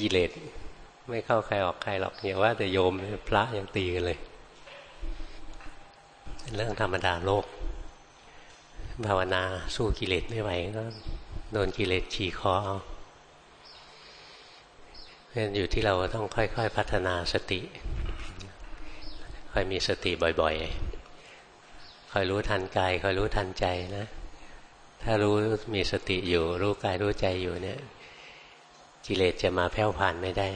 กิเลสไม่เข้าใครออกใครหรอกอย่าว่าแต่โยมพระยังตีกันเลย เรื่องธรรมดาโลก ภาวนาสู้กิเลสไม่ไหวก็โดนกิเลสฉี่คอเอาเพราะนอยู่ที่เราต้องค่อย ๆ พัฒนาสติ ค่อยมีสติบ่อยๆ ค่อยรู้ทันกายค่อยรู้ทันใจนะ ถ้ารู้มีสติอยู่ รู้กายรู้ใจอยู่เนี่ย กิเลสจะมาแผ่วผ่านไม่ได้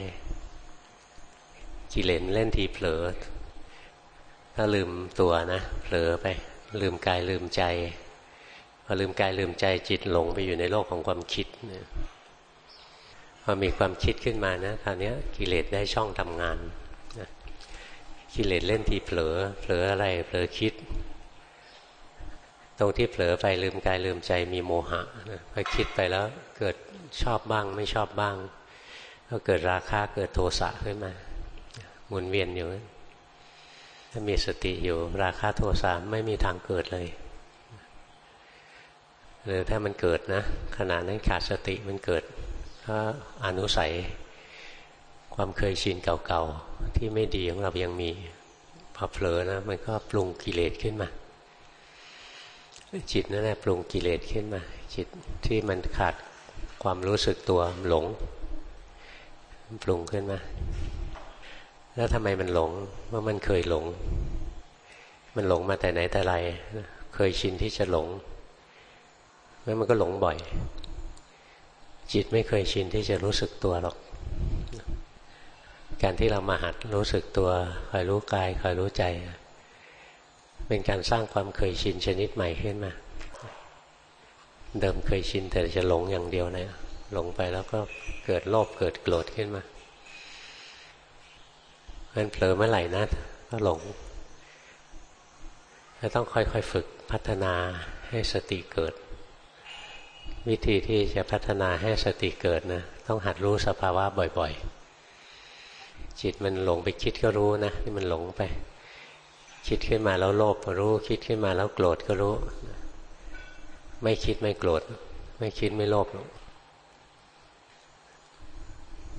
กิเลสเล่นทีเผลอ ถ้าลืมตัวนะ เผลอไป ลืมกายลืมใจ พอลืมกายลืมใจจิตหลงไปอยู่ในโลกของความคิดพอมีความคิดขึ้นมานะคราวนี้กิเลสได้ช่องทำงานนะกิเลสเล่นทีเผลอ เผลออะไรเผลอคิด ตรงที่เผลอไปลืมกายลืมใจมีโมหะนะพอคิดไปแล้วเกิด ชอบบ้างไม่ชอบบ้าง ก็เกิดราคะเกิดโทสะขึ้นมาหมุนเวียนอยู่ ถ้ามีสติอยู่ ราคะโทสะไม่มีทางเกิดเลยหรือถ้ามันเกิดนะขณะนั้นขาดสติมันเกิดก็อนุสัย ความเคยชินเก่าๆ ที่ไม่ดีของเรายังมีพอเผลอนะมันก็ปรุงกิเลสขึ้นมาจิตนั่นแหละปรุงกิเลสขึ้นมา จิตที่มันขาด ความรู้สึกตัวหลงปรุงขึ้นมาแล้วทำไมมันหลงว่ามันเคยหลง มันหลงมาแต่ไหนแต่ไรเคยชินที่จะหลงแล้วมันก็หลงบ่อย จิตไม่เคยชินที่จะรู้สึกตัวหรอก การที่เรามาหัดรู้สึกตัวคอยรู้กายคอยรู้ใจ เป็นการสร้างความเคยชินชนิดใหม่ขึ้นมา เดิมเคยชินแต่จะหลงอย่างเดียวนะหลงไปแล้วก็เกิดโลภเกิดโกรธขึ้นมามันเผลอเมื่อไหร่นะก็หลงจะต้องค่อยๆฝึกพัฒนาให้สติเกิด วิธีที่จะพัฒนาให้สติเกิดนะต้องหัดรู้สภาวะบ่อย ๆ จิตมันหลงไปคิดก็รู้นะที่มันหลงไป คิดขึ้นมาแล้วโลภก็รู้ คิดขึ้นมาแล้วโกรธก็รู้ ไม่คิดไม่โกรธ ไม่คิดไม่โลภ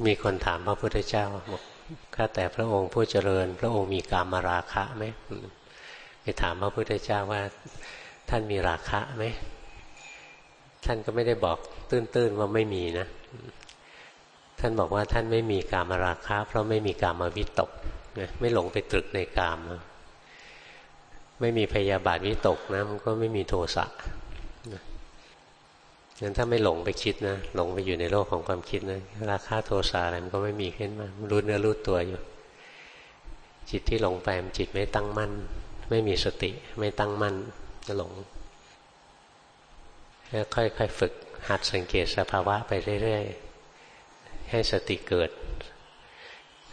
มีคนถามพระพุทธเจ้าบอกข้าแต่พระองค์ผู้เจริญ พระองค์มีกามราคะไหมไปถามพระพุทธเจ้าว่า ท่านมีราคะไหมท่านก็ไม่ได้บอกตื้นๆว่าไม่มีนะ ท่านบอกว่าท่านไม่มีกามราคะ เพราะไม่มีกามวิตกไม่หลงไปตรึกในกามไม่มีพยาบาทวิตกนะมันก็ไม่มีโทสะ งั้นถ้าไม่หลงไปคิดนะหลงไปอยู่ในโลกของความคิดนะราคาโทสะอะไรมันก็ไม่มีขึ้นมารู้เนื้อรู้ตัวอยู่ จิตที่หลงไปมันจิตไม่ตั้งมั่น ไม่มีสติ ไม่ตั้งมั่นจะหลงค่อยๆฝึกหัดสังเกตสภาวะไปเรื่อยๆ ให้สติเกิด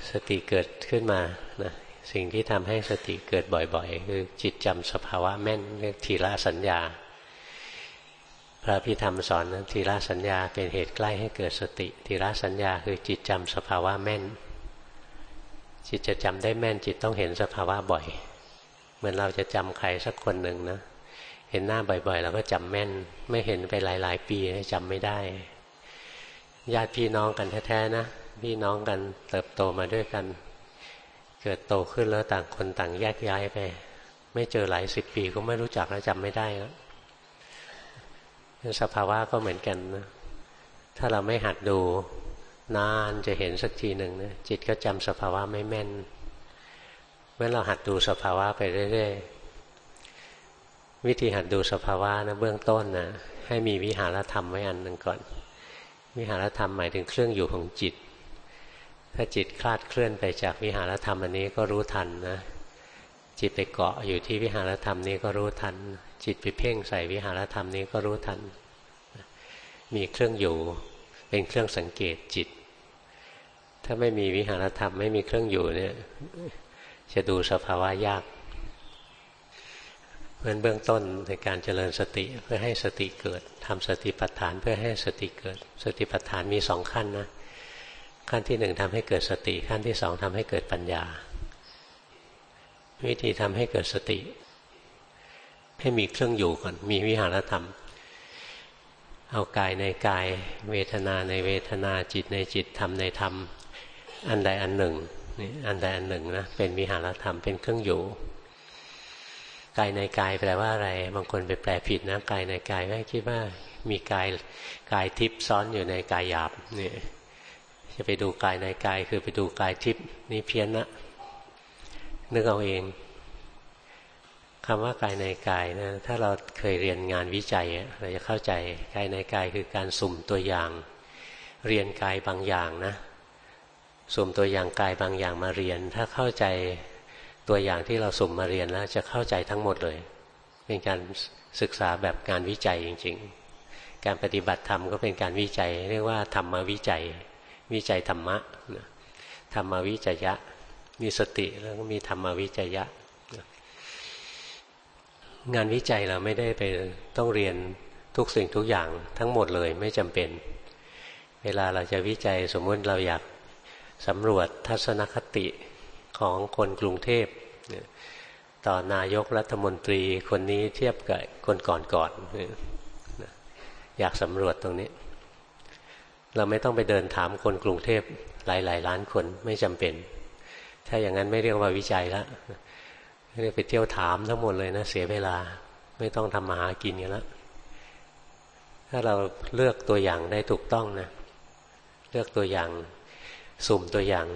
สติเกิดขึ้นมานะสิ่งที่ทำให้สติเกิดบ่อยๆ คือจิตจำสภาวะแม่นเรียกทีละสัญญา พระพิธรรมสอนนะทีละสัญญาเป็นเหตุใกล้ให้เกิดสติ ทีละสัญญาคือจิตจำสภาวะแม่น จิตจะจำได้แม่นจิตต้องเห็นสภาวะบ่อย เหมือนเราจะจำใครสักคนหนึ่งนะ เห็นหน้าบ่อยๆเราก็จำแม่น ไม่เห็นไปหลาย ๆ ปีจำไม่ได้ ญาติพี่น้องกันแท้ๆนะพี่น้องกันเติบโตมาด้วยกัน เกิดโตขึ้นแล้วต่างคนต่างแยกย้ายไป ไม่เจอหลายสิบปีก็ไม่รู้จักแล้วจำไม่ได้แล้ว สภาวะก็เหมือนกันนะถ้าเราไม่หัดดูนานจะเห็นสักทีหนึ่งนะจิตก็จำสภาวะไม่แม่นเมื่อเราหัดดูสภาวะไปเรื่อยๆวิธีหัดดูสภาวะนะเบื้องต้นนะให้มีวิหารธรรมไว้อันหนึ่งก่อน วิหารธรรมหมายถึงเครื่องอยู่ของจิต ถ้าจิตคลาดเคลื่อนไปจากวิหารธรรมอันนี้ก็รู้ทันนะ จิตไปเกาะอยู่ที่วิหารธรรมนี้ก็รู้ทัน จิตไปเพ่งใส่วิหารธรรมนี้ก็รู้ทัน มีเครื่องอยู่เป็นเครื่องสังเกตจิต ถ้าไม่มีวิหารธรรมไม่มีเครื่องอยู่เนี่ยจะดูสภาวะยากเพราะเบื้องต้นในการเจริญสติเพื่อให้สติเกิดทำสติปัฏฐานเพื่อให้สติเกิด สติปัฏฐานมีสองขั้นนะขั้นที่หนึ่งทำให้เกิดสติขั้นที่สองทำให้เกิดปัญญา วิธีทำให้เกิดสติ ให้มีเครื่องอยู่ก่อนมีวิหารธรรม เอากายในกายเวทนาในเวทนาจิตในจิตธรรมในธรรม อันใดอันหนึ่งนี่อันใดอันหนึ่งนะเป็นวิหารธรรมเป็นเครื่องอยู่กายในกายแปลว่าอะไร บางคนไปแปลผิดนะกายในกายก็คิดว่ามีกายกายทิพย์ซ้อนอยู่ในกายหยาบนี่จะไปดูกายในกายคือไปดูกายทิพย์นี่เพี้ยนนะ นึกเอาเองคำว่ากายในกายนะถ้าเราเคยเรียนงานวิจัยเราจะเข้าใจกายในกายคือการสุ่มตัวอย่าง เรียนกายบางอย่างนะสุ่มตัวอย่างกายบางอย่างมาเรียน ถ้าเข้าใจตัวอย่างที่เราสุ่มมาเรียนแล้วจะเข้าใจทั้งหมดเลย เป็นการศึกษาแบบงานวิจัยจริง ๆ การปฏิบัติธรรมก็เป็นการวิจัย เรียกว่าธรรมวิจัย วิจัยธรรมะธรรมวิจัยะ มีสติแล้วก็มีธรรมวิจัยะ งานวิจัยเราไม่ได้ไปต้องเรียนทุกสิ่งทุกอย่างทั้งหมดเลยไม่จำเป็น เวลาเราจะวิจัยสมมติเราอยากสำรวจทัศนคติของคนกรุงเทพต่อนายกรัฐมนตรีคนนี้เทียบกับคนก่อนๆอยากสำรวจตรงนี้ เราไม่ต้องไปเดินถามคนกรุงเทพหลายๆล้านคนไม่จำเป็น ถ้าอย่างนั้นไม่เรียกว่าวิจัยแล้วเรียกไปเที่ยวถามทั้งหมดเลยนะ เสียเวลาไม่ต้องทำมาหากินกันแล้วถ้าเราเลือกตัวอย่างได้ถูกต้องนะเลือกตัวอย่างสุ่มตัวอย่าง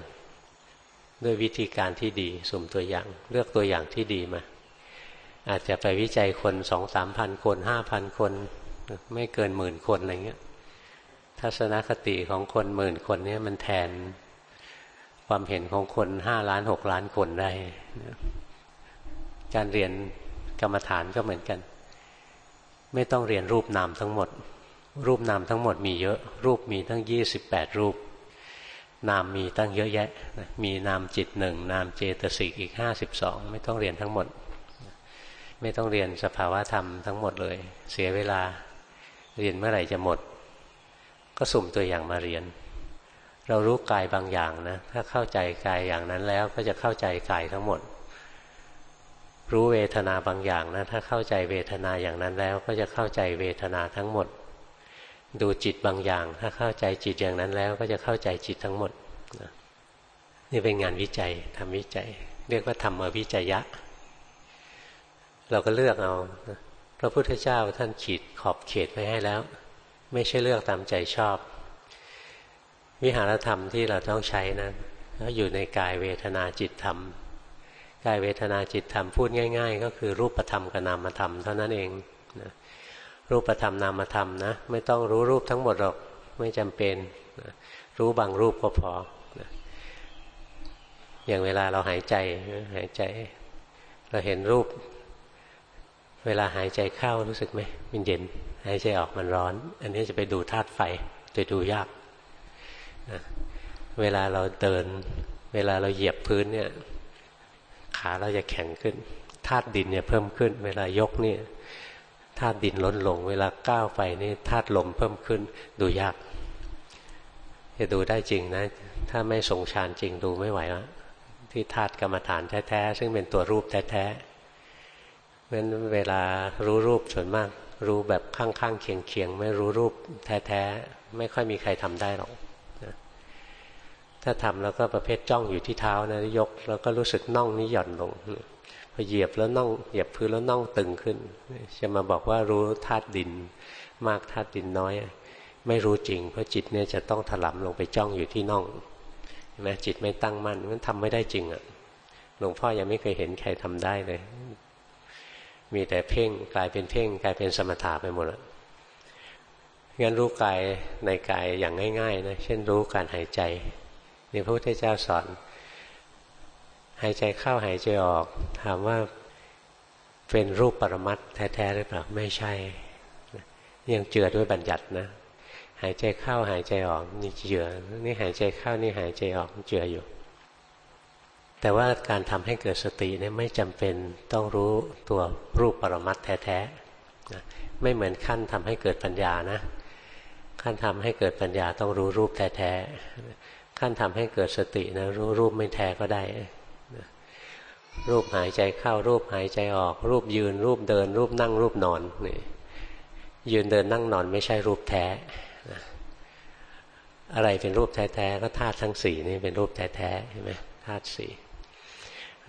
ด้วยวิธีการที่ดี สุ่มตัวอย่าง เลือกตัวอย่างที่ดีมา อาจจะไปวิจัยคนสองสามพันคนห้าพันคน ไม่เกินหมื่นคนอะไรเงี้ยทัศนคติของคนหมื่นคนนี้มันแทน ความเห็นของคนห้าล้านหกล้านคนได้การเรียนกรรมฐานก็เหมือนกัน ไม่ต้องเรียนรูปนามทั้งหมด รูปนามทั้งหมดมีเยอะ รูปมีทั้งยี่สิบแปดรูป นามมีตั้งเยอะแยะ มีนามจิตหนึ่งนามเจตสิกอีกห้าสิบสองไม่ต้องเรียนทั้งหมด ไม่ต้องเรียนสภาวะธรรมทั้งหมดเลย เสียเวลาเรียนเมื่อไหร่จะหมด ก็สุ่มตัวอย่างมาเรียน เรารู้กายบางอย่างนะถ้าเข้าใจกายอย่างนั้นแล้วก็จะเข้าใจกายทั้งหมด รู้เวทนาบางอย่างนะถ้าเข้าใจเวทนาอย่างนั้นแล้ว ก็จะเข้าใจเวทนาทั้งหมด ดูจิตบางอย่าง ถ้าเข้าใจจิตอย่างนั้นแล้ว ก็จะเข้าใจจิตทั้งหมดนี่เป็นงานวิจัยทำวิจัย เรียกว่าธรรมวิจัยะ เราก็เลือกเอาพระพุทธเจ้าท่านขีดขอบเขตไว้ให้แล้ว ไม่ใช่เลือกตามใจชอบ วิหารธรรมที่เราต้องใช้นะแล้วอยู่ในกายเวทนาจิตธรรม กายเวทนาจิตธรรมพูดง่าย ๆ ก็คือรูปธรรมกับนามธรรมเท่านั้นเองนะรูปธรรมนามธรรมนะไม่ต้องรู้รูปทั้งหมดหรอกไม่จำเป็นนะรู้บางรูปก็พอนะอย่างเวลาเราหายใจหายใจ เราเห็นรูป เวลาหายใจเข้ารู้สึกไหมมันเย็น หายใจออกมันร้อน อันนี้จะไปดูธาตุไฟจะดูยาก เวลาเราเดิน เวลาเราเหยียบพื้นเนี่ย ขาเราจะแข็งขึ้นธาตุดินเนี่ยเพิ่มขึ้น เวลายกเนี่ยธาตุดินลดลง เวลาก้าวไปนี่ธาตุลมเพิ่มขึ้น ดูยาก จะดูได้จริงนะ ถ้าไม่ทรงฌานจริงดูไม่ไหวแล้วที่ธาตุกรรมฐานแท้ๆซึ่งเป็นตัวรูปแท้ๆเพราะฉะนั้นเวลารู้รูปส่วนมาก รู้แบบข้างๆเคียงๆไม่รู้รูปแท้ๆไม่ค่อยมีใครทำได้หรอก ถ้าทำแล้วก็ประเภทจ้องอยู่ที่เท้านะยก แล้วก็รู้สึกน่องนี้หย่อนลงพอเหยียบแล้วน่องเหยียบพื้นแล้วน่องตึงขึ้น จะมาบอกว่ารู้ธาตุดิน มากธาตุดินน้อย ไม่รู้จริง เพราะจิตเนี่ยจะต้องถลำลงไปจ้องอยู่ที่น่องเห็นไหมจิตไม่ตั้งมั่นมันทำไม่ได้จริงอะหลวงพ่อยังไม่เคยเห็นใครทำได้เลย มีแต่เพ่งกลายเป็นเพ่งกลายเป็นสมถะไปหมดแล้วงั้นรู้กายในกายอย่างง่ายๆนะเช่นรู้การหายใจ นี่พระพุทธเจ้าสอน หายใจเข้าหายใจออก ถามว่าเป็นรูปปรมัตแท้ๆหรือเปล่าไม่ใช่ ยังเจือด้วยบัญญัตินะ หายใจเข้าหายใจออกนี่เจือนี่หายใจเข้านี่หายใจออกเจืออยู่ แต่ว่าการทำให้เกิดสติเนี่ยไม่จำเป็นต้องรู้ตัวรูปปรมัตแท้ๆไม่เหมือนขั้นทำให้เกิดปัญญานะ ขั้นทำให้เกิดปัญญาต้องรู้รูปแท้ ขั้นทำให้เกิดสตินะรู้รูปไม่แท้ก็ได้รูปหายใจเข้ารูปหายใจออก รูปยืน รูปเดิน รูปนั่งรูปนอนนี่ยืนเดินนั่งนอนไม่ใช่รูปแท้อะไรเป็นรูปแท้ๆก็ธาตุทั้งสี่นี่เป็นรูปแท้ๆใช่ไหมธาตุสี่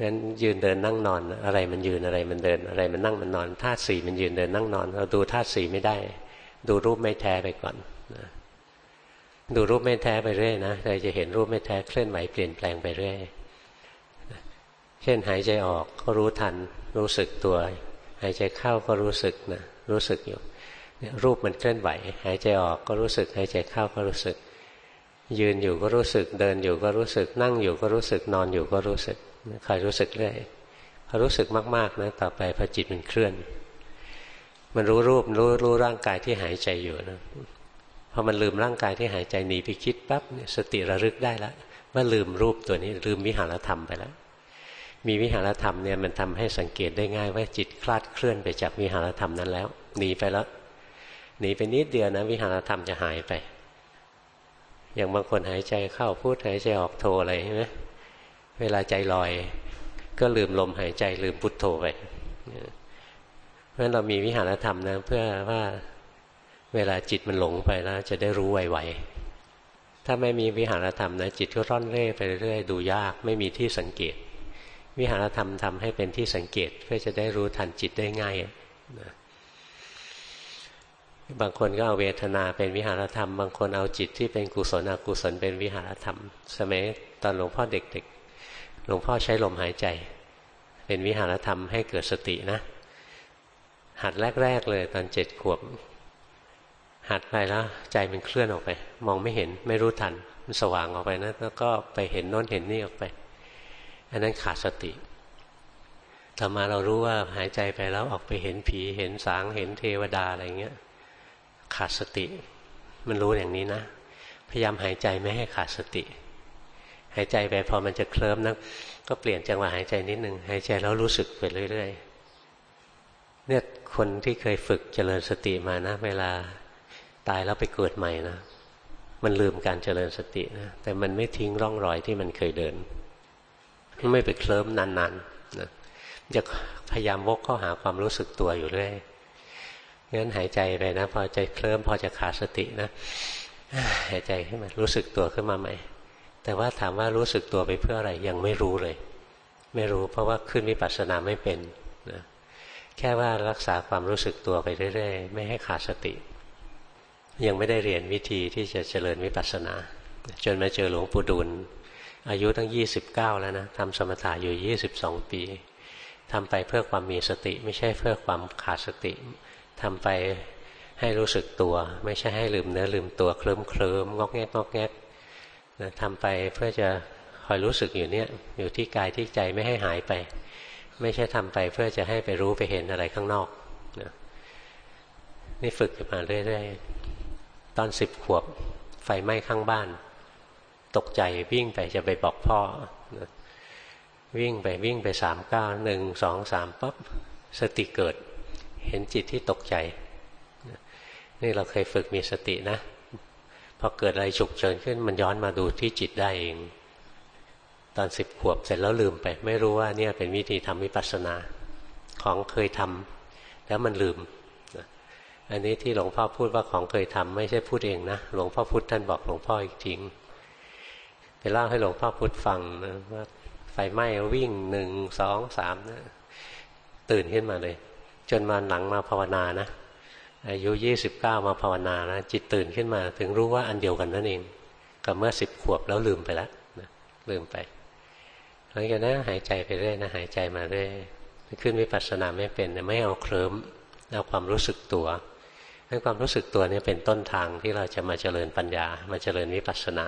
งั้นยืนเดินนั่งนอน อะไรมันยืนอะไรมันเดิน อะไรมันนั่งมันนอนธาตุสี่มันยืนเดินนั่งนอน เราดูธาตุสี่ไม่ได้ ดูรูปไม่แท้ไปก่อนนะ ดูรูปไม่แท้ไปเรื่อยนะเราจะเห็นรูปไม่แท้เคลื่อนไหวเปลี่ยนแปลงไปเรื่อยเช่นหายใจออกก็รู้ทัน รู้สึกตัว หายใจเข้าก็รู้สึกนะรู้สึกอยู่รูปมันเคลื่อนไหว หายใจออกก็รู้สึก หายใจเข้าก็รู้สึก ยืนอยู่ก็รู้สึก เดินอยู่ก็รู้สึก นั่งอยู่ก็รู้สึก นอนอยู่ก็รู้สึกคอยรู้สึกเรื่อยพอรู้สึกมากๆนะต่อไปพอจิตมันเคลื่อน มันรู้รูปรู้รู้ร่างกายที่หายใจอยู่นะ พอมันลืมร่างกายที่หายใจหนีไปคิดปั๊บสติระลึกได้แล้วว่าลืมรูปตัวนี้ลืมวิหารธรรมไปแล้ว มีวิหารธรรมเนี่ยมันทำให้สังเกตได้ง่ายว่าจิตคลาดเคลื่อนไปจากวิหารธรรมนั้นแล้วหนีไปแล้วหนีไปนิดเดียวนะวิหารธรรมจะหายไป อย่างบางคนหายใจเข้าพูดหายใจออกโทอะไรใช่ไหมเวลาใจลอย ก็ลืมลมหายใจลืมพุทโธไปเพราะฉะนั้นเรามีวิหารธรรมนะเพื่อว่า เวลาจิตมันหลงไปแล้วจะได้รู้ไวๆ ถ้าไม่มีวิหารธรรมนะจิตก็ร่อนเร่ไปเรื่อยดูยาก ไม่มีที่สังเกต วิหารธรรมทำให้เป็นที่สังเกตเพื่อจะได้รู้ทันจิตได้ง่ายนะบางคนก็เอาเวทนาเป็นวิหารธรรม บางคนเอาจิตที่เป็นกุศลอกุศลเป็นวิหารธรรม สมัยตอนหลวงพ่อเด็กๆ หลวงพ่อใช้ลมหายใจ เป็นวิหารธรรมให้เกิดสตินะ หัดแรก ๆ เลยตอนเจ็ดขวบ หัดไปแล้วใจมันเคลื่อนออกไป มองไม่เห็นไม่รู้ทัน มันสว่างออกไปนะแล้วก็ไปเห็นโน้นเห็นนี่ออกไป อันนั้นขาดสติต่อมาเรารู้ว่าหายใจไปแล้วออกไปเห็นผีเห็นสางเห็นเทวดาอะไรเงี้ย ขาดสติ มันรู้อย่างนี้นะ พยายามหายใจไม่ให้ขาดสติ หายใจไปพอมันจะเคลิ้มนะก็เปลี่ยนจังหวะหายใจนิดนึงหายใจแล้วรู้สึกไปเรื่อยๆเนี่ยคนที่เคยฝึกเจริญสติมานะ เวลา ตายแล้วไปเกิดใหม่นะ มันลืมการเจริญสตินะแต่มันไม่ทิ้งร่องรอยที่มันเคยเดิน ไม่ไปเคลิ้มนานๆนะจะพยายามวกเข้าหาความรู้สึกตัวอยู่เรื่อยงั้นหายใจไปนะ พอใจเคลิ้มพอจะขาดสตินะหายใจขึ้นมารู้สึกตัวขึ้นมาใหม่ แต่ว่าถามว่ารู้สึกตัวไปเพื่ออะไรยังไม่รู้เลย ไม่รู้เพราะว่าขึ้นวิปัสสนาไม่เป็นนะแค่ว่ารักษาความรู้สึกตัวไปเรื่อยๆ ไม่ให้ขาดสติ ยังไม่ได้เรียนวิธีที่จะเจริญวิปัสสนา จนมาเจอหลวงปู่ดูลอายุตั้งยี่สิบเก้าแล้วนะทำสมถะอยู่ยี่สิบสองปีทำไปเพื่อความมีสติ ไม่ใช่เพื่อความขาดสติทำไปให้รู้สึกตัว ไม่ใช่ให้ลืมเนื้อลืมตัวเคลิ้มเคลิ้มงอกแงกงอกแงกนะทำไปเพื่อจะคอยรู้สึกอยู่เนี้ยอยู่ที่กายที่ใจไม่ให้หายไป ไม่ใช่ทำไปเพื่อจะให้ไปรู้ไปเห็นอะไรข้างนอกนะนี่ฝึกมาเรื่อยๆ ตอนสิบขวบ ไฟไหม้ข้างบ้าน ตกใจวิ่งไปจะไปบอกพ่อ วิ่งไปวิ่งไปสามเก้าหนึ่งสองสามปั๊บสติเกิด เห็นจิตที่ตกใจ นี่เราเคยฝึกมีสตินะพอเกิดอะไรฉุกเฉินขึ้นมันย้อนมาดูที่จิตได้เอง ตอนสิบขวบเสร็จแล้วลืมไป ไม่รู้ว่าเนี่ยเป็นวิธีทำวิปัสสนา ของเคยทำแล้วมันลืม อันนี้ที่หลวงพ่อพูดว่าของเคยทำไม่ใช่พูดเองนะหลวงพ่อพุธท่านบอกหลวงพ่ออีกจริงไปเล่าให้หลวงพ่อพุธฟังนะว่าไฟไหม้วิ่งหนึ่งสองสามนะตื่นขึ้นมาเลย จนมาหลังมาภาวนานะอายุยี่สิบเก้ามาภาวนานะจิตตื่นขึ้นมา ถึงรู้ว่าอันเดียวกันนั่นเองกับเมื่อสิบขวบแล้วลืมไปแล้วนะลืมไปหลังจากนั้นหายใจไปเรื่อยนะหายใจมาเรื่อยขึ้นวิปัสสนาไม่เป็นไม่เอาเคลิ้มเอาความรู้สึกตัว ให้ความรู้สึกตัวนี้เป็นต้นทางที่เราจะมาเจริญปัญญา มาเจริญวิปัสสนา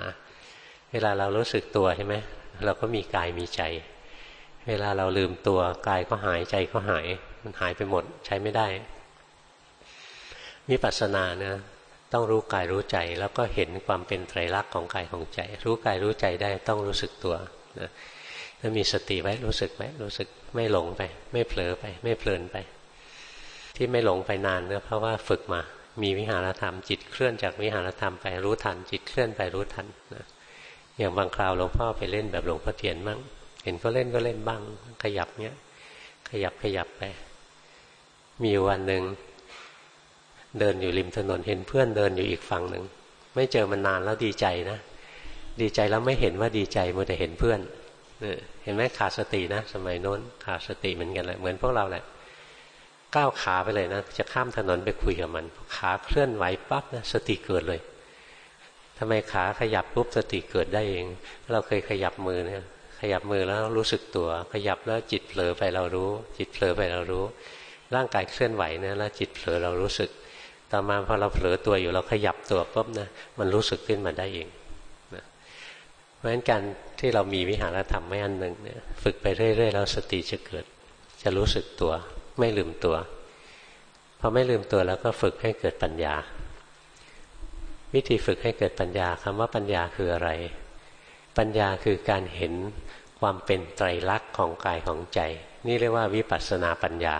เวลาเรารู้สึกตัวใช่ไหมเราก็มีกายมีใจ เวลาเราลืมตัวกายก็หายใจก็หาย มันหายไปหมดใช้ไม่ได้วิปัสสนานะต้องรู้กายรู้ใจแล้วก็เห็นความเป็นไตรลักษณ์ของกายของใจ รู้กายรู้ใจได้ต้องรู้สึกตัวนะถ้ามีสติไว้รู้สึกไว้รู้สึกไม่หลงไป ไม่เผลอไป ไม่เพลินไป ที่ไม่หลงไปนานเนะเพราะว่าฝึกมา มีวิหารธรรมจิตเคลื่อนจากวิหารธรรมไปรู้ทัน จิตเคลื่อนไปรู้ทันนะอย่างบางคราวหลวงพ่อไปเล่นแบบหลวงพ่อเทียนบ้างเห็นก็เล่นก็เล่นบ้าง ขยับเนี้ยขยับขยับไป มีวันหนึ่งเดินอยู่ริมถนนเห็นเพื่อนเดินอยู่อีกฝั่งหนึ่งไม่เจอมันนานแล้วดีใจนะดีใจแล้วไม่เห็นว่าดีใจมัวแต่เห็นเพื่อนเห็นไหมขาดสตินะ สมัยโน้นขาดสติเหมือนกันเลยเหมือนพวกเราแหละ ก้าวขาไปเลยนะจะข้ามถนนไปคุยกับมัน ขาเคลื่อนไหวปั๊บนะสติเกิดเลยทำไมขาขยับปุ๊บสติเกิดได้เอง เราเคยขยับมือเนี่ยขยับมือแล้วรู้สึกตัว ขยับแล้วจิตเผลอไปเรารู้ จิตเผลอไปเรารู้ ร่างกายเคลื่อนไหวเนี่ยแล้วจิตเผลอเรารู้สึก ต่อมาพอเราเผลอตัวอยู่เราขยับตัวปุ๊บนะมันรู้สึกขึ้นมาได้เองนะเพราะฉะนั้นการที่เรามีวิหารธรรมไม่อันหนึ่งเนี่ยฝึกไปเรื่อยๆแล้วสติจะเกิด จะรู้สึกตัว ไม่ลืมตัวพอไม่ลืมตัวแล้วก็ฝึกให้เกิดปัญญา วิธีฝึกให้เกิดปัญญาคำว่าปัญญาคืออะไร ปัญญาคือการเห็นความเป็นไตรลักษณ์ของกายของใจ นี่เรียกว่าวิปัสสนาปัญญา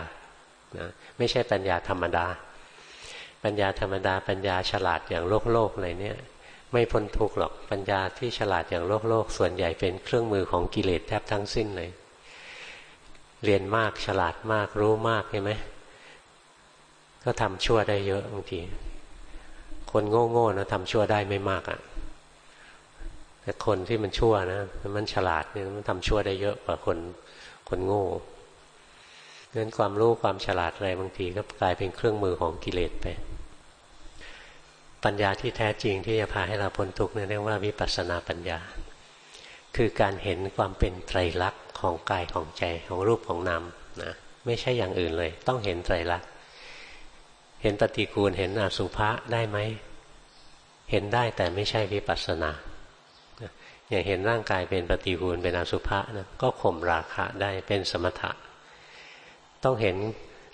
นะไม่ใช่ปัญญาธรรมดา ปัญญาธรรมดา ปัญญาฉลาดอย่างโลกโลกอะไรเนี่ยไม่พ้นทุกข์หรอกปัญญาที่ฉลาดอย่างโลกโลกส่วนใหญ่เป็นเครื่องมือของกิเลสแทบทั้งสิ้นเลย เรียนมากฉลาดมากรู้มากใช่ไหมก็ทำชั่วได้เยอะบางทีคนโง่ๆนะทำชั่วได้ไม่มากอะ่ะ แต่คนที่มันชั่วนะมันฉลาดเนี่ยมันทำชั่วได้เยอะกว่าคนคนโง่งั้นความรู้ความฉลาดอะไรบางทีก็กลายเป็นเครื่องมือของกิเลสไป ปัญญาที่แท้จริงที่จะพาให้เราพ้นทุกข์เนี่ยเรียกว่าวิปัสสนาปัญญา คือการเห็นความเป็นไตรลักษณ ของกายของใจของรูปของนามนะไม่ใช่อย่างอื่นเลย ต้องเห็นไตรลักษณ์เห็นปฏิกูลเห็นอสุภะได้ไหมเห็นได้แต่ไม่ใช่วิปัสสนาอย่างเห็นร่างกายเป็นปฏิกูลเป็นอสุภะนะก็ข่มราคะได้เป็นสมถะ ต้องเห็น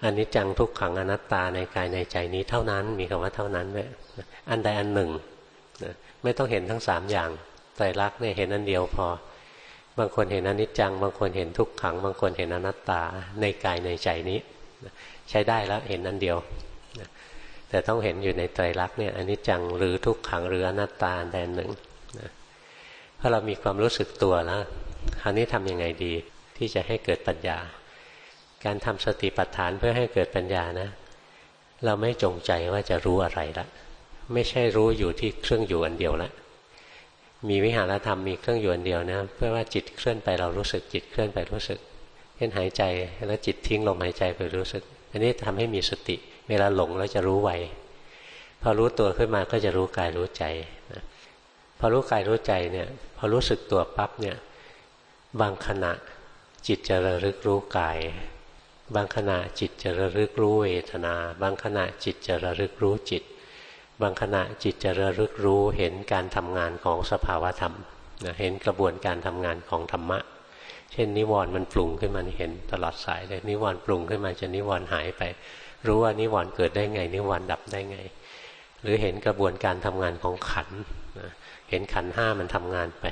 อนิจจังทุกขังอนัตตาในกายในใจนี้เท่านั้น มีคำว่าเท่านั้นด้วยอันใดอันหนึ่งไม่ต้องเห็นทั้งสามอย่างไตรลักษณ์เนี่ยเห็นอันเดียวพอ บางคนเห็นอนิจจัง บางคนเห็นทุกขัง บางคนเห็นอนัตตาในกายในใจนี้ ใช้ได้แล้วเห็นอันเดียวแต่ต้องเห็นอยู่ในไตรลักษณ์เนี่ยอนิจจังหรือทุกขังหรืออนัตตาแดนหนึ่งพอเรามีความรู้สึกตัวแล้วคราวนี้ทำยังไงดีที่จะให้เกิดปัญญา การทำสติปัฏฐานเพื่อให้เกิดปัญญานะ เราไม่จงใจว่าจะรู้อะไรละ ไม่ใช่รู้อยู่ที่เครื่องอยู่อันเดียวละ มีวิหารธรรมมีเครื่องอยนต์เดียวนะเพื่อว่าจิตเคลื่อนไปเรารู้สึกจิตเคลื่อนไปรู้สึกเช่นหายใจแล้วจิตทิ้งลมหายใจไปรู้สึก อันนี้ทำให้มีสติ เวลาหลงแล้วจะรู้ไวพอรู้ตัวขึ้นมาก็จะรู้กายรู้ใจนะพอรู้กายรู้ใจเนี่ยพอรู้สึกตัวปั๊บเนี่ยบางขณะจิตจะระลึกรู้กาย บางขณะจิตจะระลึกรู้เวทนา บางขณะจิตจะระลึกรู้จิต บางขณะจิตจะระลึกรู้เห็นการทำงานของสภาวธรรมนะเห็นกระบวนการทำงานของธรรมะ เช่น นิวรณ์มันปรุงขึ้นมาเห็นตลอดสายเลยนิวรณ์ปรุงขึ้นมาจะนิวรณ์หายไป รู้ว่านิวรณ์เกิดได้ไง นิวรณ์ดับได้ไง หรือเห็นกระบวนการทำงานของขันนะเห็นขันห้ามันทำงานไป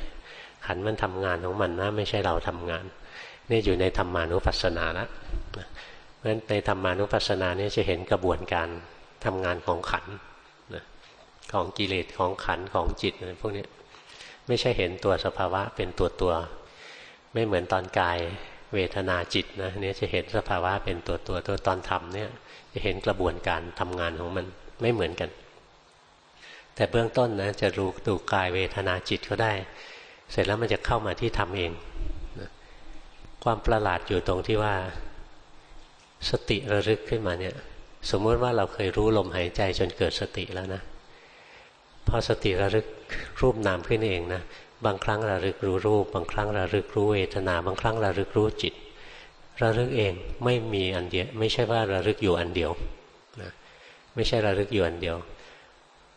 ขันมันทำงานของมันนะไม่ใช่เราทำงานนี่อยู่ในธรรมานุปัสสนาล้วเพราะฉะนั้นในธรรมานุปัสสนานี่จะเห็นกระบวนการทำงานของขัน ของกิเลสของขันของจิตอะไรพวกนี้ไม่ใช่เห็นตัวสภาวะเป็นตัวตัว ไม่เหมือนตอนกายเวทนาจิตนะเนี่ยจะเห็นสภาวะเป็นตัวตัวตัวตอนทำเนี่ยจะเห็นกระบวนการทำงานของมันไม่เหมือนกัน แต่เบื้องต้นนะจะรู้ดูกายเวทนาจิตก็ได้ เสร็จแล้วมันจะเข้ามาที่ทำเองนะความประหลาดอยู่ตรงที่ว่า สติระลึกขึ้นมาเนี่ย สมมติว่าเราเคยรู้ลมหายใจจนเกิดสติแล้วนะ พอสติระลึกรูปนามขึ้นเองนะบางครั้งระลึกรู้รูป บางครั้งระลึกรู้เวทนา บางครั้งระลึกรู้จิต ระลึกเองไม่มีอันเดียวไม่ใช่ว่าระลึกอยู่อันเดียวนะไม่ใช่ระลึกอยู่อันเดียว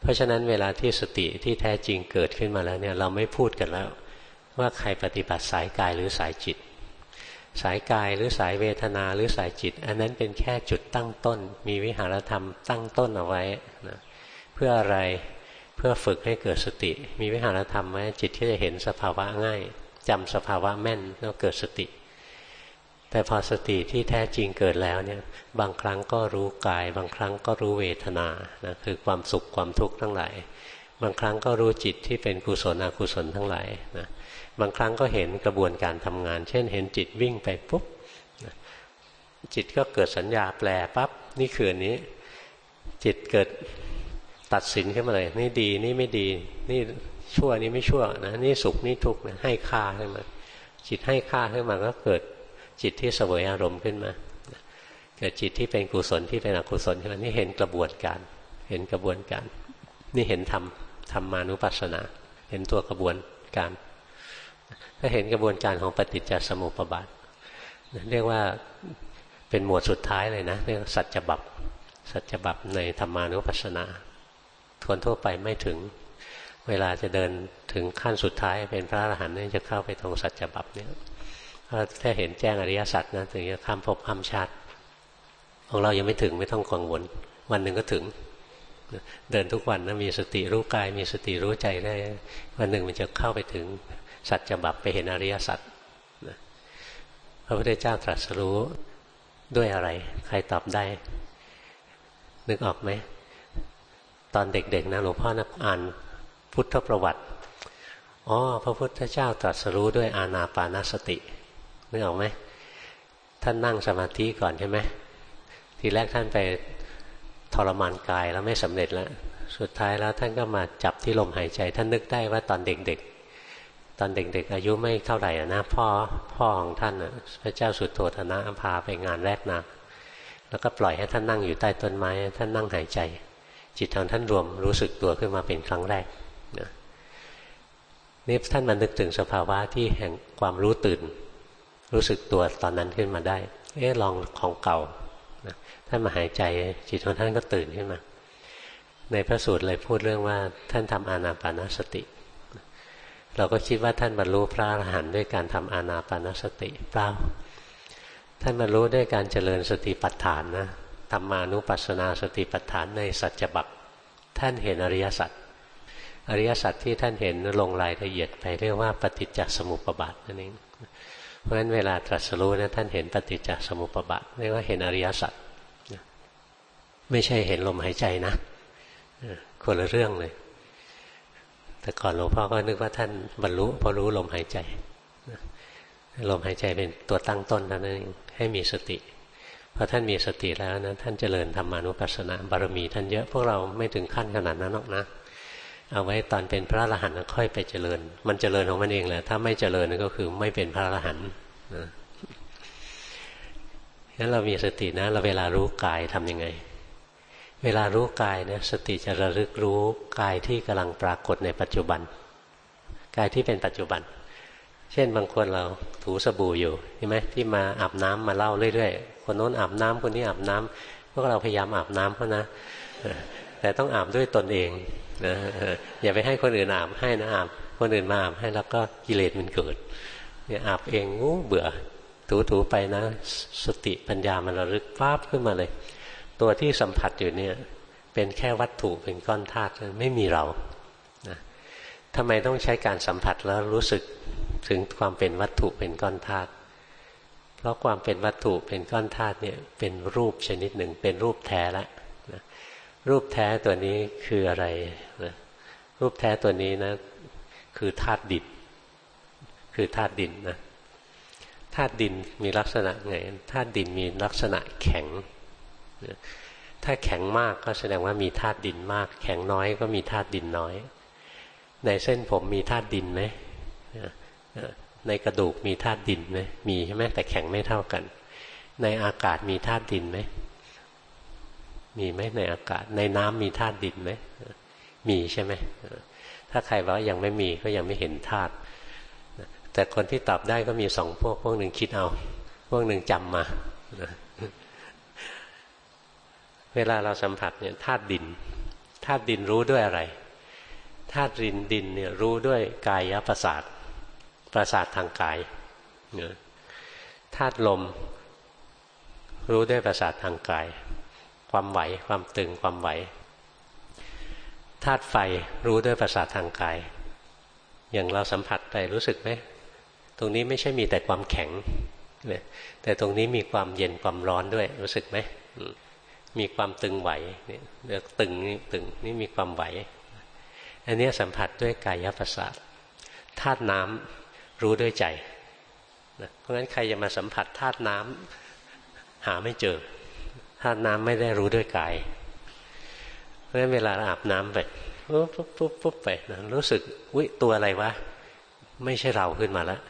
เพราะฉะนั้นเวลาที่สติที่แท้จริงเกิดขึ้นมาแล้วเนี่ยเราไม่พูดกันแล้ว ว่าใครปฏิบัติสายกายหรือสายจิต สายกายหรือสายเวทนาหรือสายจิต อันนั้นเป็นแค่จุดตั้งต้น มีวิหารธรรมตั้งต้นเอาไว้นะเพื่ออะไร เพื่อฝึกให้เกิดสติ มีวิหารธรรมไหมจิตที่จะเห็นสภาวะง่ายจำสภาวะแม่นแล้วเกิดสติ แต่พอสติที่แท้จริงเกิดแล้วเนี่ยบางครั้งก็รู้กาย บางครั้งก็รู้เวทนานะคือความสุขความทุกข์ทั้งหลายบางครั้งก็รู้จิตที่เป็นกุศลอกุศลทั้งหลายนะบางครั้งก็เห็นกระบวนการทำงาน เช่น เห็นจิตวิ่งไปปุ๊บจิตก็เกิดสัญญาแปลปับ๊บนี่คืออันนี้ จิตเกิด ตัดสินขึ้นมาเลย นี่ดีนี่ไม่ดี นี่ชั่วนี่ไม่ชั่วนะนี่สุขนี่ทุกข์นะให้ค่าขึ้นมา จิตให้ค่าขึ้นมาก็เกิดจิตที่เสวยอารมณ์ขึ้นมาเกิดจิตที่เป็นกุศลที่เป็นอกุศลขึ้นมานี่เห็นกระบวนการ เห็นกระบวนการ นี่เห็นธรรมธรรมานุปัสสนา เห็นตัวกระบวนการถ้าเห็นกระบวนการของปฏิจจสมุปบาทเรียกว่าเป็นหมวดสุดท้ายเลยนะเรียกสัจจบับสัจบับในธรรมานุปัสสนา คนทั่วไปไม่ถึง เวลาจะเดินถึงขั้นสุดท้ายเป็นพระอรหันต์นี่จะเข้าไปตรงสัจจบับเนี่ยถ้าเห็นแจ้งอริยสัจนะถึงจะข้ามภพข้ามชาติของเรายังไม่ถึงไม่ต้องกังวล วันหนึ่งก็ถึง เดินทุกวันนะมีสติรู้กาย มีสติรู้ใจได้ วันหนึ่งมันจะเข้าไปถึงสัจบับไปเห็นอริยสัจพระพุทธเจ้าตรัสรู้ด้วยอะไร ใครตอบได้ นึกออกไหม ตอนเด็กๆนะหลวงพ่อนะอ่านพุทธประวัติอ๋อพระพุทธเจ้าตรัสรู้ด้วยอาณาปานสตินึกออกไหมท่านนั่งสมาธิก่อนใช่ไหมทีแรกท่านไปทรมานกายแล้วไม่สำเร็จแล้วสุดท้ายแล้วท่านก็มาจับที่ลมหายใจ ท่านนึกได้ว่าตอนเด็กๆ ตอนเด็กๆ อายุไม่เท่าไหร่นะพ่อพ่อของท่านพระเจ้าสุดโทธนะพาไปงานแรกนาแล้วก็ปล่อยให้ท่านนั่งอยู่ใต้ต้นไม้ท่านนั่งหายใจ จิตของท่านรวมรู้สึกตัวขึ้นมาเป็นครั้งแรกนะนี่ท่านมานึกถึงสภาวะที่แห่งความรู้ตื่น รู้สึกตัวตอนนั้นขึ้นมาได้ เอ๊ะลองของเก่านะท่านมาหายใจจิตของท่านก็ตื่นขึ้นมา ในพระสูตรเลยพูดเรื่องว่าท่านทำอานาปานสติ เราก็คิดว่าท่านบรรลุพระอรหันต์ด้วยการทำอานาปานสติเปล่าท่านบรรลุด้วยการเจริญสติปัฏฐานนะ ธรรมานุปัสสนาสติปัฏฐานในสัจบัพท่านเห็นอริยสัจอริยสัจที่ท่านเห็นลงรายละเอียดไปเรียกว่าปฏิจจสมุปบาทนั่นเองเพราะฉะนั้นเวลาตรัสรู้นะท่านเห็นปฏิจจสมุปบาทเรียกว่าเห็นอริยสัจไม่ใช่เห็นลมหายใจนะคนละเรื่องเลย แต่ก่อนหลวงพ่อก็นึกว่าท่านบรรลุพอรู้ลมหายใจลมหายใจเป็นตัวตั้งต้นนั่นเองให้มีสติ พอท่านมีสติแล้วนะท่านเจริญธรรมานุปัสสนาบารมีท่านเยอะพวกเราไม่ถึงขั้นขนาดนั้นหรอกนะ เอาไว้ตอนเป็นพระอรหันต์ค่อยไปเจริญ มันเจริญของมันเองแหละถ้าไม่เจริญก็คือไม่เป็นพระอรหันต์นะงั้นเรามีสตินะ เราเวลารู้กายทํำยังไง เวลารู้กายเนี่ยสติจะระลึกรู้กายที่กำลังปรากฏในปัจจุบัน กายที่เป็นปัจจุบัน เช่นบางคนเราถูสบู่อยู่ใช่ไหมที่มาอาบน้ำมาเล่าเรื่อยๆ คนโน้นอาบน้ำคนนี้อาบน้ำพวกเราพยายามอาบน้ำเพราะนะ แต่ต้องอาบด้วยตนเองนะอย่าไปให้คนอื่นอาบให้นะอาบคนอื่นมาอาบให้แล้วก็กิเลสมันเกิดเนี่ยอาบเองงูเบื่อถูๆไปนะ สติปัญญามันระลึกฟ้าบขึ้นมาเลย ตัวที่สัมผัสอยู่เนี่ย เป็นแค่วัตถุเป็นก้อนธาตุไม่มีเรานะทำไมต้องใช้การสัมผัสแล้วรู้สึก ถึงความเป็นวัตถุเป็นก้อนธาตุเพราะความเป็นวัตถุเป็นก้อนธาตุเนี่ยเป็นรูปชนิดหนึ่ง เป็นรูปแท้แล้วรูปแท้ตัวนี้คืออะไรนะรูปแท้ตัวนี้นะคือธาตุดินคือธาตุดินนะธาตุดินมีลักษณะไงธาตุดินมีลักษณะแข็งถ้าแข็งมากก็แสดงว่ามีธาตุดินมาก แข็งน้อยก็มีธาตุดินน้อย ในเส้นผมมีธาตุดินไหม ในกระดูกมีธาตุดินไหมมีใช่ไหมแต่แข็งไม่เท่ากัน ในอากาศมีธาตุดินไหมมีไหมในอากาศ ในน้ำมีธาตุดินไหมมีใช่ไหมถ้าใครว่ายังไม่มีก็ยังไม่เห็นธาตุแต่คนที่ตอบได้ก็มีสองพวกพวกหนึ่งคิดเอา พวกหนึ่งจำมาเวลาเราสัมผัสเนี่ยธาตุดินธาตุดินรู้ด้วยอะไรธาตุดินดินเนี่ยรู้ด้วยกายประสาท ประสาททางกายธาตุลมรู้ด้วยประสาททางกาย ความไหวความตึงความไหวธาตุไฟรู้ด้วยประสาททางกาย อย่างเราสัมผัสไปรู้สึกไหมตรงนี้ไม่ใช่มีแต่ความแข็งแต่ตรงนี้มีความเย็นความร้อนด้วย รู้สึกไหมมีความตึงไหวเนี่ยตึงนี่ตึงนี่มีความไหวอันนี้สัมผัสด้วยกายประสาทธาตุน้ำ รู้ด้วยใจเพราะฉะนั้นใครจะมาสัมผัสธาตุน้ำหาไม่เจอธาตุน้ำไม่ได้รู้ด้วยกาย เพราะฉะนั้นเวลาอาบน้ำไปปุ๊บปุ๊บปุ๊บปุ๊บไปนะรู้สึกวิตัวอะไรวะ ไม่ใช่เราขึ้นมาแล้ว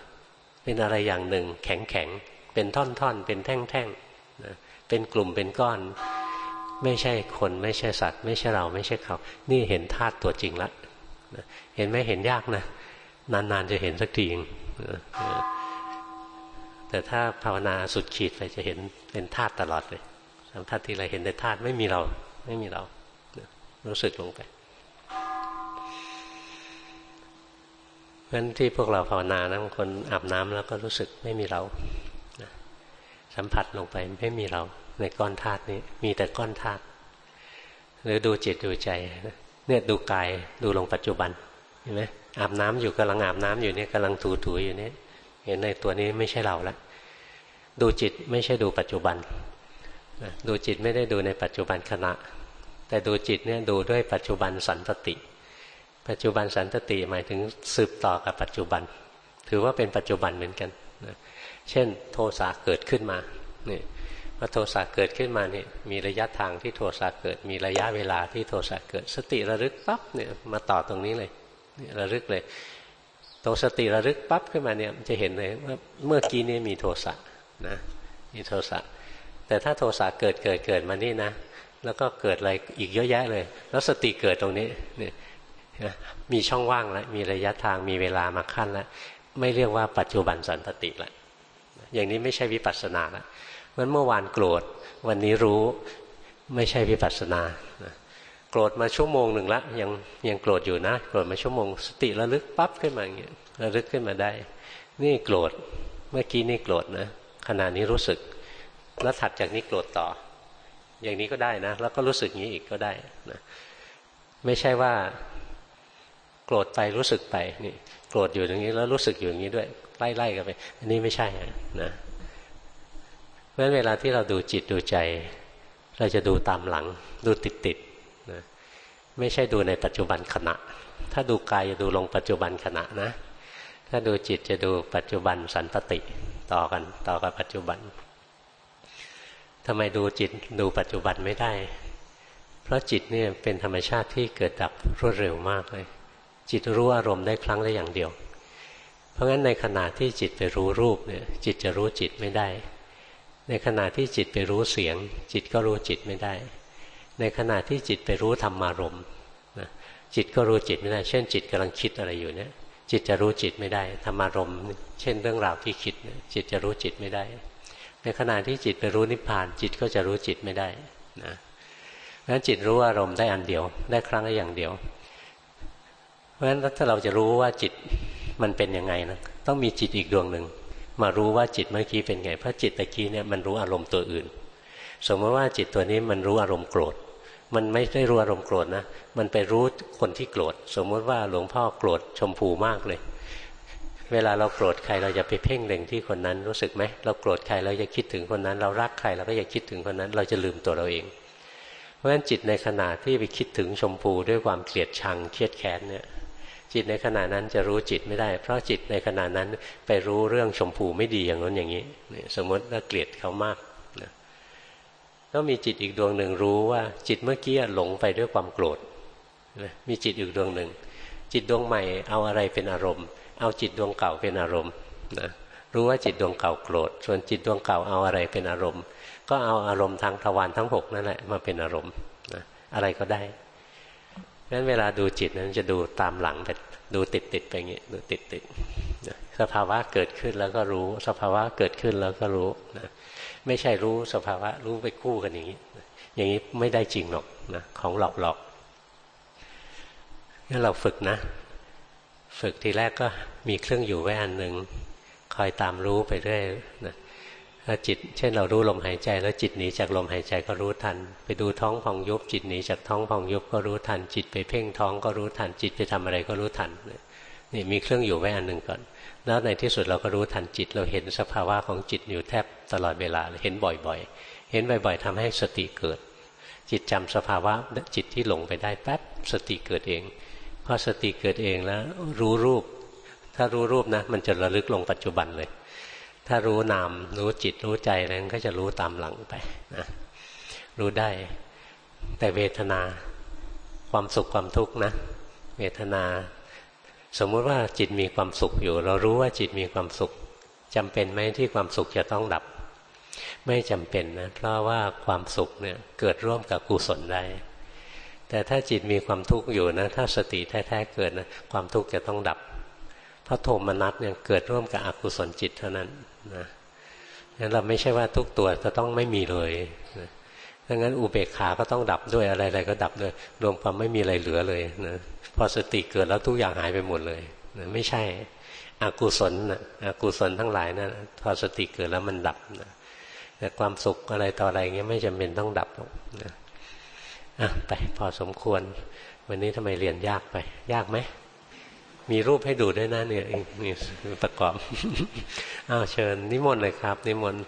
เป็นอะไรอย่างหนึ่ง แข็งแข็งเป็นท่อนท่อนเป็นแท่งแท่งนะเป็นกลุ่มเป็นก้อน ไม่ใช่คนไม่ใช่สัตว์ ไม่ใช่เราไม่ใช่เขา นี่เห็นธาตุตัวจริงละนะเห็นไหมเห็นยากนะ นานๆจะเห็นสักทีแต่ถ้าภาวนาสุดขีดไปจะเห็นเป็นธาตุตลอดเลยสัมผัสที่ไรเห็นในธาตุไม่มีเรา ไม่มีเรา รู้สึกลงไปเพราะฉะนั้นที่พวกเราภาวนานะบางคนอาบน้ำแล้วก็รู้สึกไม่มีเราสัมผัสลงไปไม่มีเรา ในก้อนธาตุนี้ มีแต่ก้อนธาตุหรือดูจิตดูใจเนี่ยดูกายดูลงปัจจุบันเห็นไหมอาบน้ำอยู่กำลังอาบน้ำอยู่เนี่ยกำลังถูถูอยู่เนี่ยเห็นในตัวนี้ไม่ใช่เราละดูจิตไม่ใช่ดูปัจจุบันดูจิตไม่ได้ดูในปัจจุบันขณะ แต่ดูจิตเนี่ยดูด้วยปัจจุบันสันตติ ปัจจุบันสันตติหมายถึงสืบต่อกับปัจจุบัน ถือว่าเป็นปัจจุบันเหมือนกันนะเช่น โทสะเกิดขึ้นมาเนี่ยพอโทสะเกิดขึ้นมาเนี่ยมีระยะทางที่โทสะเกิด มีระยะเวลาที่โทสะเกิด สติระลึกปั๊บเนี่ยมาต่อตรงนี้เลย ระลึกเลยตรงสติระลึกปั๊บขึ้นมาเนี่ยจะเห็นเลยว่าเมื่อกี้นี้มีโทสะนะมีโทสะแต่ถ้าโทสะเกิดเกิดเกิดมานี่นะ แล้วก็เกิดอะไรอีกเยอะแยะเลย แล้วสติเกิดตรงนี้เนี่ยมีช่องว่างแล้วมีระยะทางมีเวลามาขั้นแล้วไม่เรียกว่าปัจจุบันสันตติละอย่างนี้ไม่ใช่วิปัสสนาละเพราะเมื่อวานโกรธวันนี้รู้ไม่ใช่วิปัสสนา โกรธมาชั่วโมงหนึ่งละยังยังโกรธอยู่นะโกรธมาชั่วโมง สติระลึกปั๊บขึ้นมาอย่างเงี้ยระลึกขึ้นมาได้ นี่โกรธเมื่อกี้นี่โกรธนะขณะนี้รู้สึก แล้วถัดจากนี้โกรธต่อ อย่างนี้ก็ได้นะ แล้วก็รู้สึกงนี้อีกก็ได้นะไม่ใช่ว่า โกรธไปรู้สึกไปนี่โกรธอยู่อย่างนี้แล้วรู้สึกอยู่อย่างนี้ด้วยไล่ๆกันไป อันนี้ไม่ใช่นะเพราะฉะนั้นเวลาที่เราดูจิตดูใจ เราจะดูตามหลัง ดูติดๆ นะไม่ใช่ดูในปัจจุบันขณะ ถ้าดูกายจะดูลงปัจจุบันขณะนะ ถ้าดูจิตจะดูปัจจุบันสันตติต่อกันต่อกับปัจจุบันทำไมดูจิตดูปัจจุบันไม่ได้ เพราะจิตเนี่ยเป็นธรรมชาติที่เกิดดับรวดเร็วมากเลย จิตรู้อารมณ์ได้ครั้งได้อย่างเดียว เพราะงั้นในขณะที่จิตไปรู้รูปเนี่ยจิตจะรู้จิตไม่ได้ ในขณะที่จิตไปรู้เสียง จิตก็รู้จิตไม่ได้ ในขณะที่จิตไปรู้ธรรมารมณ์จิตก็รู้จิตไม่ได้ เช่นจิตกำลังคิดอะไรอยู่เนี่ย จิตจะรู้จิตไม่ได้ธรรมารมณ์เช่นเรื่องราวที่คิดจิตจะรู้จิตไม่ได้ ในขณะที่จิตไปรู้นิพพาน จิตก็จะรู้จิตไม่ได้นะเพราะฉะนั้นจิตรู้อารมณ์ได้อันเดียว ได้ครั้งละอย่างเดียว เพราะฉะนั้นถ้าเราจะรู้ว่าจิตมันเป็นยังไงนะต้องมีจิตอีกดวงหนึ่งมารู้ว่าจิตเมื่อกี้เป็นไง เพราะจิตตะกี้เนี่ยมันรู้อารมณ์ตัวอื่น สมมติว่าจิตตัวนี้มันรู้อารมณ์โกรธ มันไม่ได้รู้อารมณ์โกรธนะ มันไปรู้คนที่โกรธ สมมติว่าหลวงพ่อโกรธชมพูมากเลย เวลาเราโกรธใครเราจะไปเพ่งเล็งที่คนนั้นรู้สึกไหม เราโกรธใครเราจะคิดถึงคนนั้น เรารักใครเราก็อยากคิดถึงคนนั้น เราจะลืมตัวเราเอง เพราะฉะนั้นจิตในขณะที่ไปคิดถึงชมพูด้วยความเกลียดชังเครียดแค้นเนี่ย จิตในขณะนั้นจะรู้จิตไม่ได้ เพราะจิตในขณะนั้นไปรู้เรื่องชมพูไม่ดีอย่างนั้นอย่างนี้ สมมติว่าเกลียดเขามาก นะต้องมีจิตอีกดวงหนึ่งรู้ว่า จิตเมื่อกี้หลงไปด้วยความโกรธมีจิตอีกดวงหนึ่ง จิตดวงใหม่เอาอะไรเป็นอารมณ์ เอาจิตดวงเก่าเป็นอารมณ์นะรู้ว่าจิตดวงเก่าโกรธ ส่วนจิตดวงเก่าเอาอะไรเป็นอารมณ์ ก็เอาอารมณ์ทางทวารทั้งหกนั่นแหละมาเป็นอารมณ์นะอะไรก็ได้งั้นเวลาดูจิตนั้นจะดูตามหลังไปดูติดติดไปอย่างนี้ดูติดติด สภาวะเกิดขึ้นแล้วก็รู้ สภาวะเกิดขึ้นแล้วก็รู้นะไม่ใช่รู้สภาวะรู้ไปคู่กันอย่างนี้ อย่างนี้ไม่ได้จริงหรอกนะของหลอกหลอกงั้นเราฝึกนะ ฝึกทีแรกก็มีเครื่องอยู่ไว้อันหนึ่งคอยตามรู้ไปเรื่อยนะถ้าจิต เช่นเรารู้ลมหายใจ แล้วจิตหนีจากลมหายใจก็รู้ทัน ไปดูท้องพองยุบจิตหนีจากท้องพองยุบก็รู้ทัน จิตไปเพ่งท้องก็รู้ทัน จิตไปทำอะไรก็รู้ทันนี่มีเครื่องอยู่ไว้อันหนึ่งก่อน แล้วในที่สุดเราก็รู้ทันจิต เราเห็นสภาวะของจิตอยู่แทบตลอดเวลาเห็นบ่อยๆ เห็นบ่อยๆทำให้สติเกิด จิตจำสภาวะจิตที่หลงไปได้แป๊บสติเกิดเองพอสติเกิดเองแล้วรู้รูป ถ้ารู้รูปนะ มันจะระลึกลงปัจจุบันเลย ถ้ารู้นามรู้จิตรู้ใจนั้นก็จะรู้ตามหลังไปนะรู้ได้ แต่เวทนาความสุขความทุกข์นะ เวทนา สมมุติว่าจิตมีความสุขอยู่ เรารู้ว่าจิตมีความสุขจำเป็นไหมที่ความสุขจะต้องดับ ไม่จำเป็นนะเพราะว่าความสุขเนี่ยเกิดร่วมกับกุศลได้แต่ถ้าจิตมีความทุกข์อยู่นะ ถ้าสติแท้ๆเกิดนะความทุกข์จะต้องดับ เพราะโทมนัสเนี่ยเกิดร่วมกับอกุศลจิตเท่านั้นนะงั้นเราไม่ใช่ว่าทุกตัวจะต้องไม่มีเลยนะดังนั้นอุเบกขาก็ต้องดับด้วยอะไรๆก็ดับด้วยรวมความไม่มีอะไรเหลือเลยนะ พอสติเกิดแล้วทุกอย่างหายไปหมดเลยนะไม่ใช่อกุศลนะอกุศลทั้งหลายนะั้นพอสติเกิดแล้วมันดับนะแต่ความสุขอะไรต่ออะไรเงี้ยไม่จำเป็นต้องดับหรอกนะอะไปพอสมควร วันนี้ทำไมเรียนยากไป ยากไหมมีรูปให้ดูด้วยนะเนี่ยมีประกอบอ้าวเชิญนิมนต์เลยครับ นิมนต์